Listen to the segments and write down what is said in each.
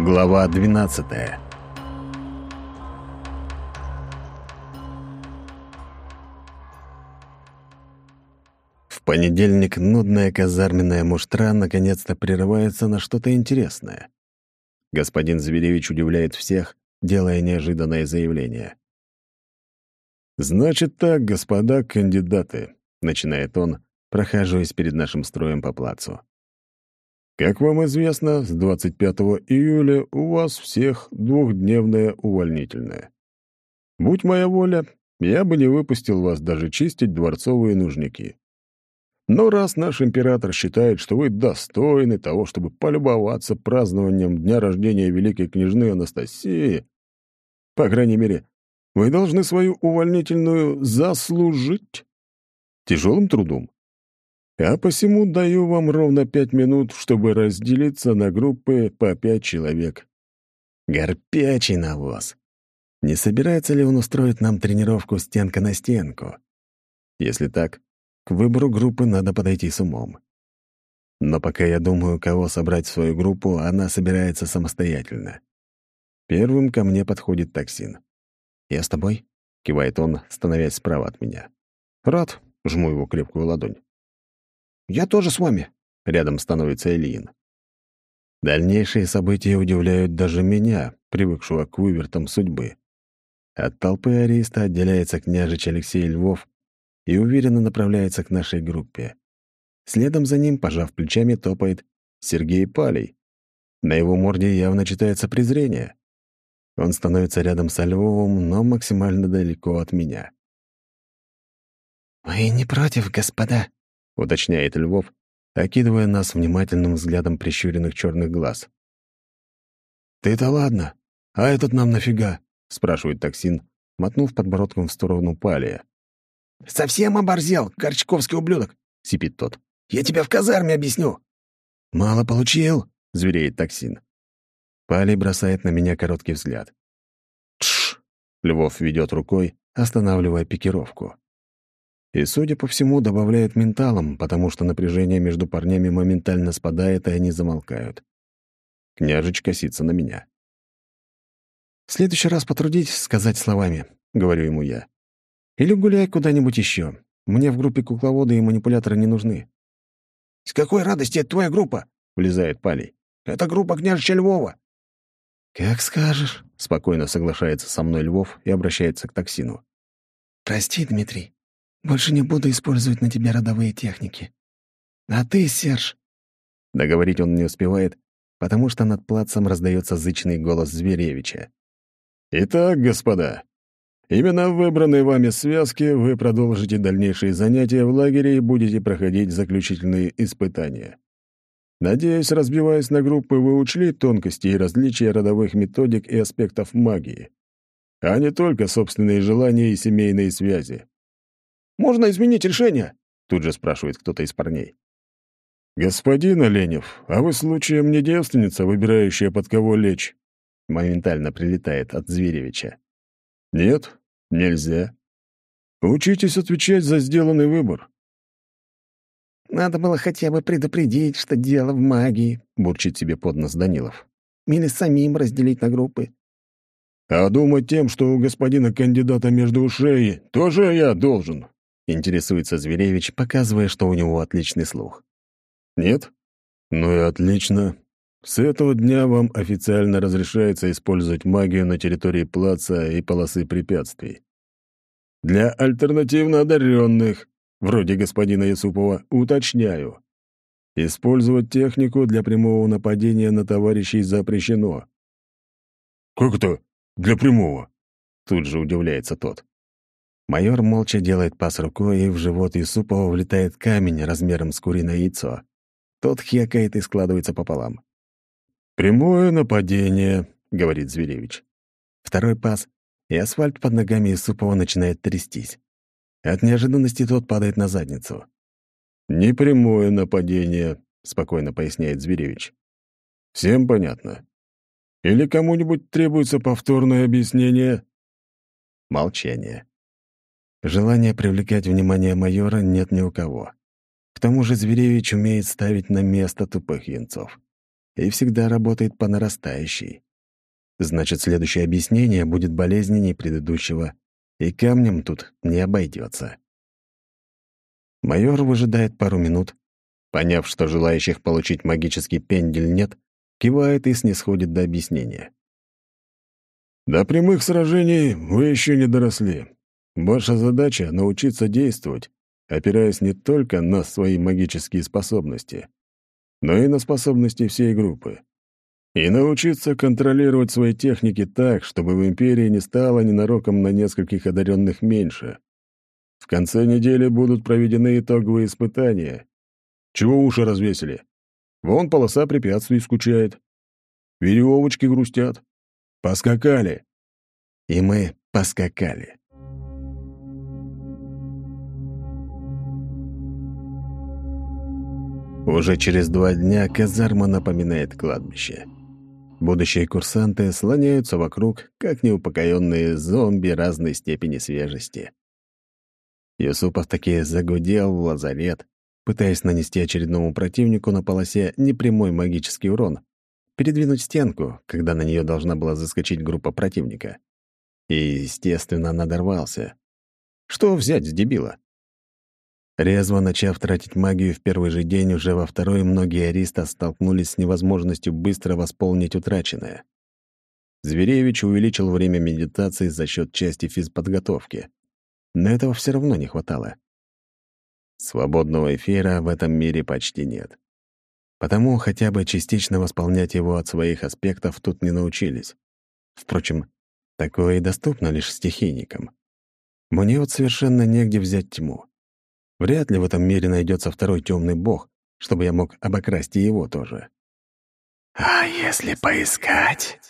Глава 12 В понедельник нудная казарменная муштра наконец-то прерывается на что-то интересное. Господин Зверевич удивляет всех, делая неожиданное заявление. «Значит так, господа кандидаты», — начинает он, прохаживаясь перед нашим строем по плацу. Как вам известно, с 25 июля у вас всех двухдневное увольнительное. Будь моя воля, я бы не выпустил вас даже чистить дворцовые нужники. Но раз наш император считает, что вы достойны того, чтобы полюбоваться празднованием дня рождения великой княжны Анастасии, по крайней мере, вы должны свою увольнительную заслужить тяжелым трудом. А посему даю вам ровно пять минут, чтобы разделиться на группы по пять человек. Горпячий навоз. Не собирается ли он устроить нам тренировку стенка на стенку? Если так, к выбору группы надо подойти с умом. Но пока я думаю, кого собрать в свою группу, она собирается самостоятельно. Первым ко мне подходит токсин. «Я с тобой?» — кивает он, становясь справа от меня. «Рад», — жму его крепкую ладонь. «Я тоже с вами», — рядом становится Ильин. Дальнейшие события удивляют даже меня, привыкшего к вывертам судьбы. От толпы ареста отделяется княжич Алексей Львов и уверенно направляется к нашей группе. Следом за ним, пожав плечами, топает Сергей Палей. На его морде явно читается презрение. Он становится рядом со Львовым, но максимально далеко от меня. «Вы не против, господа?» Уточняет Львов, окидывая нас внимательным взглядом прищуренных черных глаз. «Ты-то ладно, а этот нам нафига?» — спрашивает токсин, мотнув подбородком в сторону Палия. «Совсем оборзел, Горчаковский ублюдок!» — сипит тот. «Я тебя в казарме объясню!» «Мало получил!» — звереет токсин. Палий бросает на меня короткий взгляд. «Тш!» — Львов ведет рукой, останавливая пикировку. И, судя по всему, добавляют менталом, потому что напряжение между парнями моментально спадает, и они замолкают. Княжич косится на меня. «В следующий раз потрудитесь сказать словами», — говорю ему я. «Или гуляй куда-нибудь еще. Мне в группе кукловоды и манипуляторы не нужны». «С какой радости это твоя группа?» — влезает Палей. «Это группа княжича Львова». «Как скажешь», — спокойно соглашается со мной Львов и обращается к токсину. «Прости, Дмитрий. Больше не буду использовать на тебе родовые техники. А ты, Серж...» Договорить он не успевает, потому что над плацем раздается зычный голос Зверевича. «Итак, господа, именно в выбранной вами связке вы продолжите дальнейшие занятия в лагере и будете проходить заключительные испытания. Надеюсь, разбиваясь на группы, вы учли тонкости и различия родовых методик и аспектов магии, а не только собственные желания и семейные связи. Можно изменить решение?» Тут же спрашивает кто-то из парней. «Господин Оленев, а вы случаем не девственница, выбирающая под кого лечь?» Моментально прилетает от Зверевича. «Нет, нельзя. Учитесь отвечать за сделанный выбор». «Надо было хотя бы предупредить, что дело в магии», — бурчит себе под нос Данилов. «Или самим разделить на группы». «А думать тем, что у господина кандидата между ушей, тоже я должен», Интересуется Зверевич, показывая, что у него отличный слух. «Нет? Ну и отлично. С этого дня вам официально разрешается использовать магию на территории плаца и полосы препятствий. Для альтернативно одаренных, вроде господина Юсупова, уточняю. Использовать технику для прямого нападения на товарищей запрещено». «Как это для прямого?» Тут же удивляется тот. Майор молча делает пас рукой, и в живот Юсупова влетает камень размером с куриное яйцо. Тот хекает и складывается пополам. «Прямое нападение», — говорит Зверевич. Второй пас, и асфальт под ногами Юсупова начинает трястись. От неожиданности тот падает на задницу. «Непрямое нападение», — спокойно поясняет Зверевич. «Всем понятно? Или кому-нибудь требуется повторное объяснение?» Молчание. Желания привлекать внимание майора нет ни у кого. К тому же Зверевич умеет ставить на место тупых янцов. и всегда работает по нарастающей. Значит, следующее объяснение будет болезненнее предыдущего, и камнем тут не обойдется. Майор выжидает пару минут, поняв, что желающих получить магический пендель нет, кивает и снисходит до объяснения. До прямых сражений вы еще не доросли. Ваша задача — научиться действовать, опираясь не только на свои магические способности, но и на способности всей группы и научиться контролировать свои техники так, чтобы в Империи не стало ненароком на нескольких одаренных меньше. В конце недели будут проведены итоговые испытания. Чего уши развесили? Вон полоса препятствий скучает. Веревочки грустят. Поскакали. И мы поскакали. Уже через два дня казарма напоминает кладбище. Будущие курсанты слоняются вокруг, как неупокоенные зомби разной степени свежести. Юсупов таки загудел в лазарет, пытаясь нанести очередному противнику на полосе непрямой магический урон, передвинуть стенку, когда на нее должна была заскочить группа противника. И, естественно, надорвался. Что взять с дебила? Резво начав тратить магию в первый же день, уже во второй многие ариста столкнулись с невозможностью быстро восполнить утраченное. Зверевич увеличил время медитации за счет части физподготовки. Но этого все равно не хватало. Свободного эфира в этом мире почти нет. Потому хотя бы частично восполнять его от своих аспектов тут не научились. Впрочем, такое и доступно лишь стихийникам. Мне вот совершенно негде взять тьму. Вряд ли в этом мире найдется второй темный бог, чтобы я мог обокрасть и его тоже. «А если поискать?»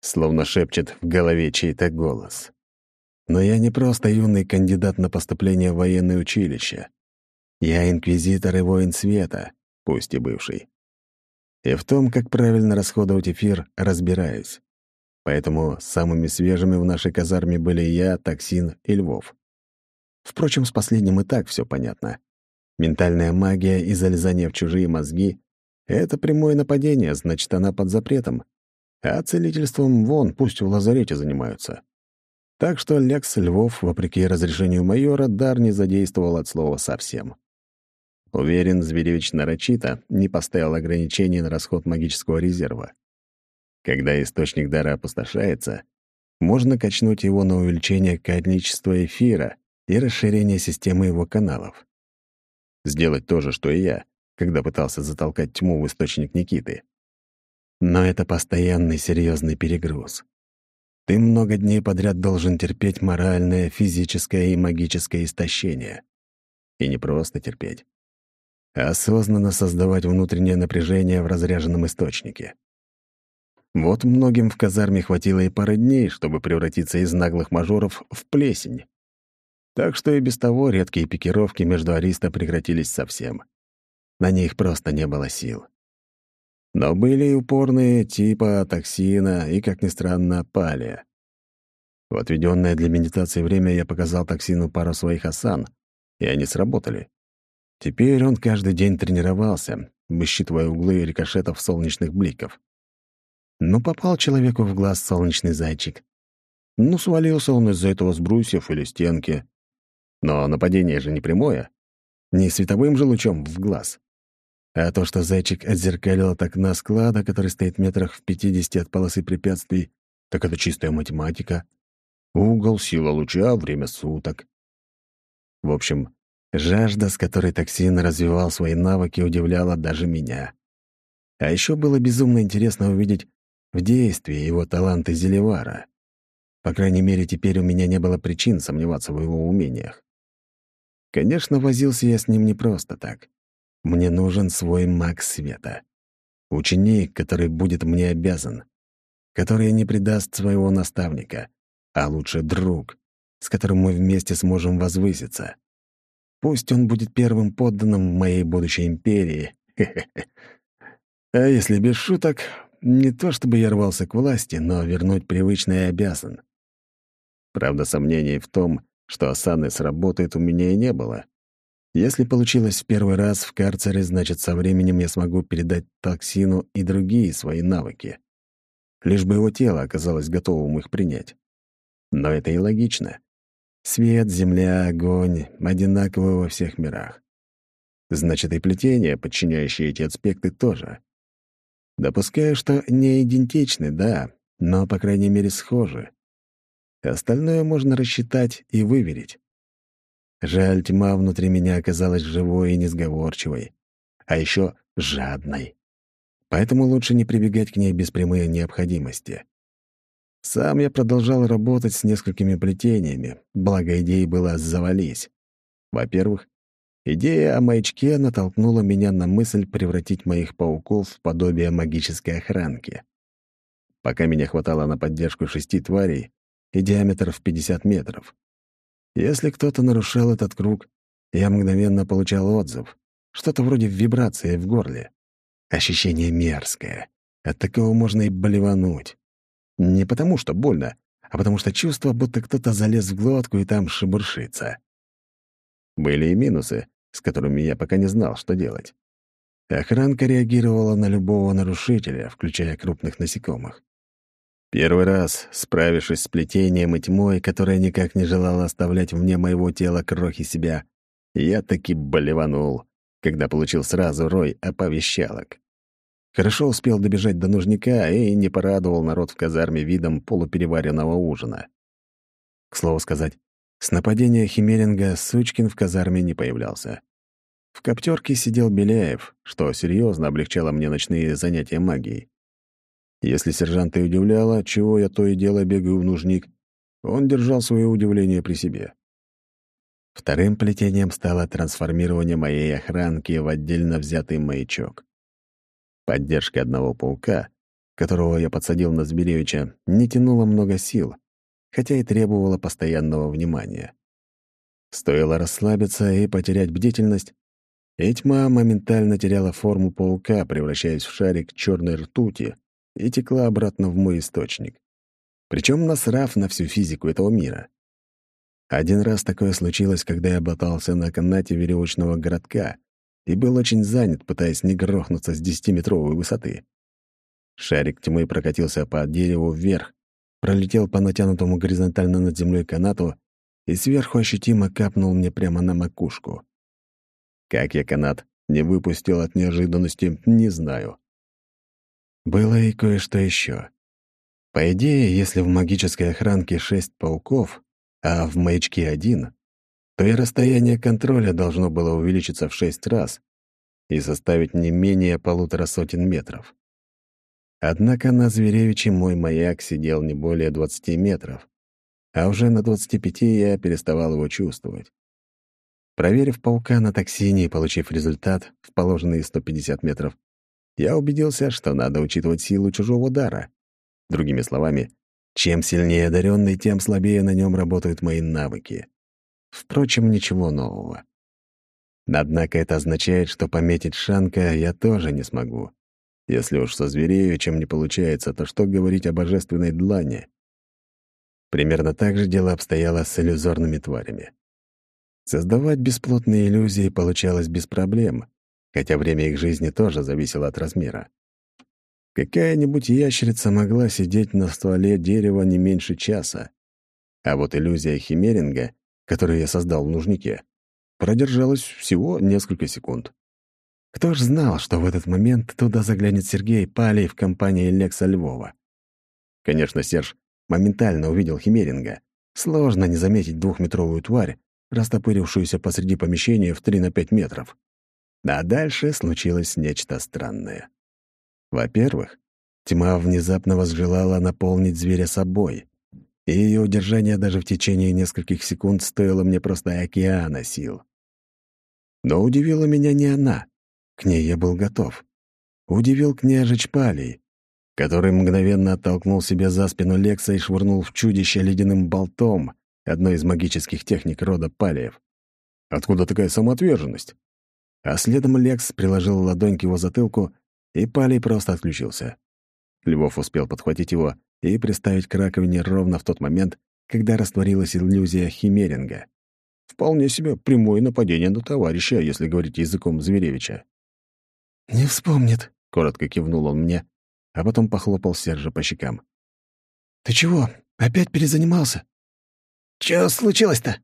Словно шепчет в голове чей-то голос. Но я не просто юный кандидат на поступление в военное училище. Я инквизитор и воин света, пусть и бывший. И в том, как правильно расходовать эфир, разбираюсь. Поэтому самыми свежими в нашей казарме были я, Токсин и Львов. Впрочем, с последним и так все понятно. Ментальная магия и залезание в чужие мозги — это прямое нападение, значит, она под запретом. А целительством вон, пусть в лазарете занимаются. Так что Лекс Львов, вопреки разрешению майора, дар не задействовал от слова совсем. Уверен, Зверевич нарочито не поставил ограничений на расход магического резерва. Когда источник дара опустошается, можно качнуть его на увеличение количества эфира, и расширение системы его каналов. Сделать то же, что и я, когда пытался затолкать тьму в источник Никиты. Но это постоянный серьезный перегруз. Ты много дней подряд должен терпеть моральное, физическое и магическое истощение. И не просто терпеть, а осознанно создавать внутреннее напряжение в разряженном источнике. Вот многим в казарме хватило и пары дней, чтобы превратиться из наглых мажоров в плесень. Так что и без того редкие пикировки между ариста прекратились совсем. На них просто не было сил. Но были и упорные типа токсина и, как ни странно, палия. В отведенное для медитации время я показал токсину пару своих асан, и они сработали. Теперь он каждый день тренировался, высчитывая углы рикошетов солнечных бликов. Ну, попал человеку в глаз солнечный зайчик. Ну, свалился он из-за этого с брусьев или стенки. Но нападение же не прямое. Не световым же лучом в глаз. А то, что зайчик отзеркалил от окна склада, который стоит метрах в пятидесяти от полосы препятствий, так это чистая математика. Угол, сила луча, время суток. В общем, жажда, с которой токсин развивал свои навыки, удивляла даже меня. А еще было безумно интересно увидеть в действии его таланты Зелевара. По крайней мере, теперь у меня не было причин сомневаться в его умениях. Конечно, возился я с ним не просто так. Мне нужен свой маг света. Ученик, который будет мне обязан. Который не предаст своего наставника, а лучше друг, с которым мы вместе сможем возвыситься. Пусть он будет первым подданным в моей будущей империи. А если без шуток, не то чтобы я рвался к власти, но вернуть привычное обязан. Правда, сомнений в том, что осаны сработает, у меня и не было. Если получилось в первый раз в карцере, значит, со временем я смогу передать токсину и другие свои навыки. Лишь бы его тело оказалось готовым их принять. Но это и логично. Свет, земля, огонь одинаковы во всех мирах. Значит, и плетения, подчиняющие эти аспекты, тоже. Допускаю, что не идентичны, да, но, по крайней мере, схожи. Остальное можно рассчитать и выверить. Жаль, тьма внутри меня оказалась живой и несговорчивой, а еще жадной. Поэтому лучше не прибегать к ней без прямой необходимости. Сам я продолжал работать с несколькими плетениями, благо идея была «завались». Во-первых, идея о маячке натолкнула меня на мысль превратить моих пауков в подобие магической охранки. Пока меня хватало на поддержку шести тварей и диаметр в 50 метров. Если кто-то нарушал этот круг, я мгновенно получал отзыв. Что-то вроде вибрации в горле. Ощущение мерзкое. От такого можно и болевануть. Не потому что больно, а потому что чувство, будто кто-то залез в глотку и там шебуршится. Были и минусы, с которыми я пока не знал, что делать. Охранка реагировала на любого нарушителя, включая крупных насекомых. Первый раз, справившись с плетением и тьмой, которая никак не желала оставлять вне моего тела крохи себя, я таки болеванул, когда получил сразу рой оповещалок. Хорошо успел добежать до нужника и не порадовал народ в казарме видом полупереваренного ужина. К слову сказать, с нападения Химеринга Сучкин в казарме не появлялся. В коптерке сидел Беляев, что серьезно облегчало мне ночные занятия магией. Если сержанта и удивляло, чего я то и дело бегаю в нужник, он держал свое удивление при себе. Вторым плетением стало трансформирование моей охранки в отдельно взятый маячок. Поддержка одного паука, которого я подсадил на Зверевича, не тянула много сил, хотя и требовала постоянного внимания. Стоило расслабиться и потерять бдительность, и тьма моментально теряла форму паука, превращаясь в шарик черной ртути, и текла обратно в мой источник. Причем насрав на всю физику этого мира. Один раз такое случилось, когда я болтался на канате веревочного городка и был очень занят, пытаясь не грохнуться с десятиметровой высоты. Шарик тьмы прокатился по дереву вверх, пролетел по натянутому горизонтально над землей канату и сверху ощутимо капнул мне прямо на макушку. Как я канат не выпустил от неожиданности, не знаю. Было и кое-что еще. По идее, если в магической охранке шесть пауков, а в маячке один, то и расстояние контроля должно было увеличиться в шесть раз и составить не менее полутора сотен метров. Однако на Зверевиче мой маяк сидел не более 20 метров, а уже на 25 я переставал его чувствовать. Проверив паука на токсине и получив результат в положенные 150 метров, я убедился, что надо учитывать силу чужого дара. Другими словами, чем сильнее одаренный, тем слабее на нем работают мои навыки. Впрочем, ничего нового. Однако это означает, что пометить Шанка я тоже не смогу. Если уж со зверею чем не получается, то что говорить о божественной длане? Примерно так же дело обстояло с иллюзорными тварями. Создавать бесплотные иллюзии получалось без проблем, хотя время их жизни тоже зависело от размера. Какая-нибудь ящерица могла сидеть на стволе дерева не меньше часа, а вот иллюзия химеринга, которую я создал в нужнике, продержалась всего несколько секунд. Кто ж знал, что в этот момент туда заглянет Сергей Палей в компании Лекса Львова? Конечно, Серж моментально увидел химеринга. Сложно не заметить двухметровую тварь, растопырившуюся посреди помещения в 3 на 5 метров. А дальше случилось нечто странное. Во-первых, тьма внезапно возжелала наполнить зверя собой, и ее удержание даже в течение нескольких секунд стоило мне просто океана сил. Но удивила меня не она. К ней я был готов. Удивил княжич Палий, который мгновенно оттолкнул себя за спину Лекса и швырнул в чудище ледяным болтом, одной из магических техник рода Палиев. Откуда такая самоотверженность? А следом Лекс приложил ладонь к его затылку, и Палей просто отключился. Львов успел подхватить его и приставить к раковине ровно в тот момент, когда растворилась иллюзия химеринга. Вполне себе прямое нападение на товарища, если говорить языком Зверевича. «Не вспомнит», — коротко кивнул он мне, а потом похлопал Сержа по щекам. «Ты чего, опять перезанимался?» «Чё случилось-то?»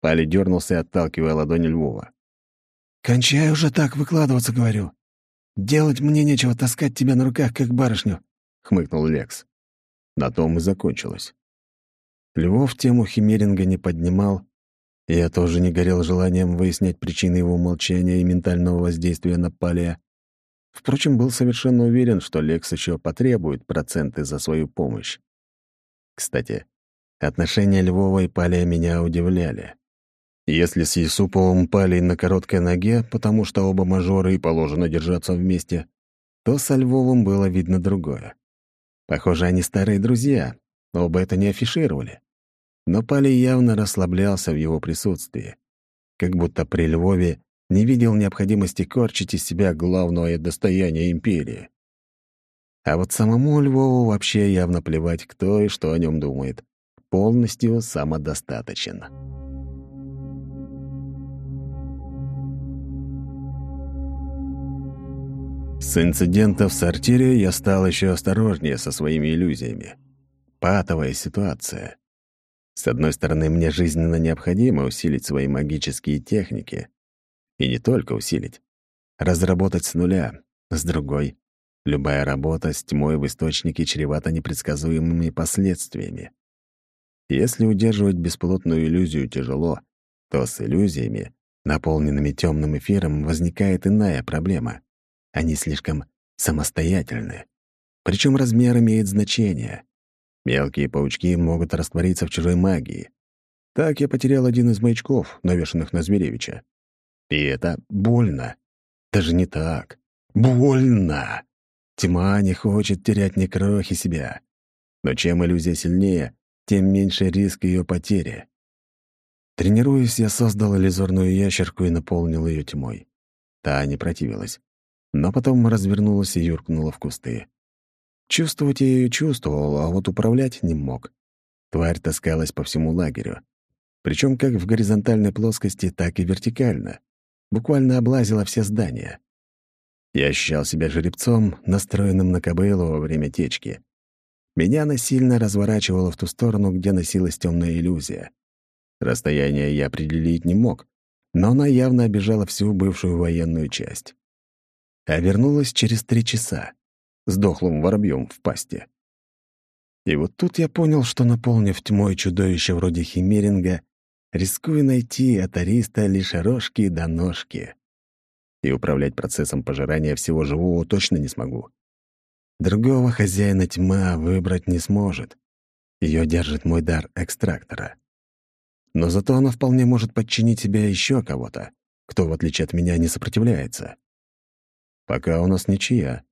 Пали дернулся, отталкивая ладонь Львова. «Кончай уже так выкладываться, говорю. Делать мне нечего таскать тебя на руках, как барышню», — хмыкнул Лекс. На том и закончилось. Львов тему Химеринга не поднимал, я тоже не горел желанием выяснять причины его молчания и ментального воздействия на Палия. Впрочем, был совершенно уверен, что Лекс еще потребует проценты за свою помощь. Кстати, отношения Львова и Палия меня удивляли. Если с Юсуповым Палей на короткой ноге, потому что оба мажоры и положено держаться вместе, то со Львовым было видно другое. Похоже, они старые друзья, оба это не афишировали. Но Палей явно расслаблялся в его присутствии, как будто при Львове не видел необходимости корчить из себя главное достояние империи. А вот самому Львову вообще явно плевать, кто и что о нем думает. Полностью самодостаточен. С инцидента в сортире я стал еще осторожнее со своими иллюзиями. Патовая ситуация. С одной стороны, мне жизненно необходимо усилить свои магические техники. И не только усилить. Разработать с нуля. С другой, любая работа с тьмой в источнике чревата непредсказуемыми последствиями. Если удерживать бесплотную иллюзию тяжело, то с иллюзиями, наполненными темным эфиром, возникает иная проблема. Они слишком самостоятельны. Причем размер имеет значение. Мелкие паучки могут раствориться в чужой магии. Так я потерял один из маячков, навешанных на Зверевича. И это больно. Даже не так. Больно! Тьма не хочет терять ни крохи себя. Но чем иллюзия сильнее, тем меньше риск ее потери. Тренируясь, я создал иллюзорную ящерку и наполнил ее тьмой. Та не противилась но потом развернулась и юркнула в кусты. Чувствовать я ее чувствовал, а вот управлять не мог. Тварь таскалась по всему лагерю. Причем как в горизонтальной плоскости, так и вертикально. Буквально облазила все здания. Я ощущал себя жеребцом, настроенным на кобылу во время течки. Меня насильно разворачивало в ту сторону, где носилась темная иллюзия. Расстояние я определить не мог, но она явно обижала всю бывшую военную часть а вернулась через три часа с дохлым воробьем в пасти. И вот тут я понял, что, наполнив тьмой чудовище вроде химеринга, рискую найти от ариста лишь рожки до ножки. И управлять процессом пожирания всего живого точно не смогу. Другого хозяина тьма выбрать не сможет. Ее держит мой дар экстрактора. Но зато она вполне может подчинить себе еще кого-то, кто, в отличие от меня, не сопротивляется. Пока у нас ничья.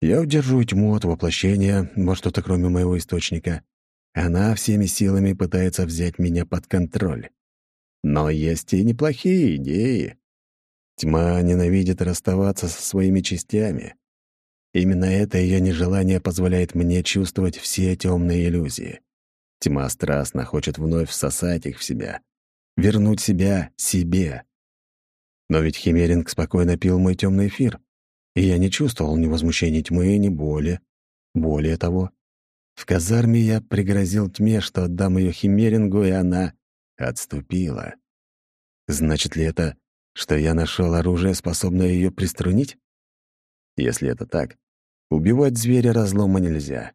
Я удерживаю тьму от воплощения во что-то кроме моего источника. Она всеми силами пытается взять меня под контроль. Но есть и неплохие идеи. Тьма ненавидит расставаться со своими частями. Именно это ее нежелание позволяет мне чувствовать все темные иллюзии. Тьма страстно хочет вновь всосать их в себя, вернуть себя себе. Но ведь Химеринг спокойно пил мой темный эфир и я не чувствовал ни возмущения тьмы, ни боли. Более того, в казарме я пригрозил тьме, что отдам ее Химерингу, и она отступила. Значит ли это, что я нашел оружие, способное ее приструнить? Если это так, убивать зверя разлома нельзя.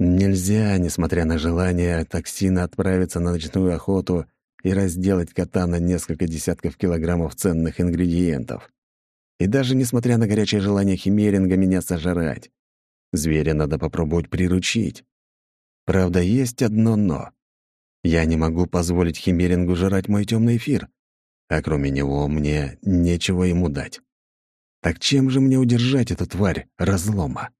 Нельзя, несмотря на желание токсина, отправиться на ночную охоту и разделать кота на несколько десятков килограммов ценных ингредиентов. И даже несмотря на горячее желание Химеринга меня сожрать, зверя надо попробовать приручить. Правда, есть одно «но». Я не могу позволить Химерингу жрать мой темный эфир, а кроме него мне нечего ему дать. Так чем же мне удержать эту тварь разлома?